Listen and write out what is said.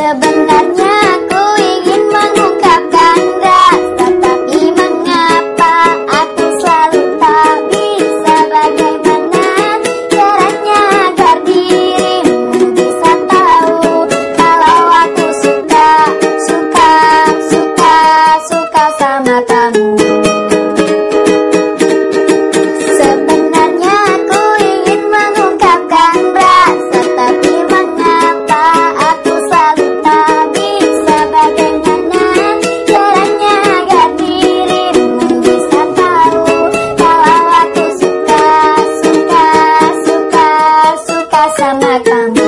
sama Kamakam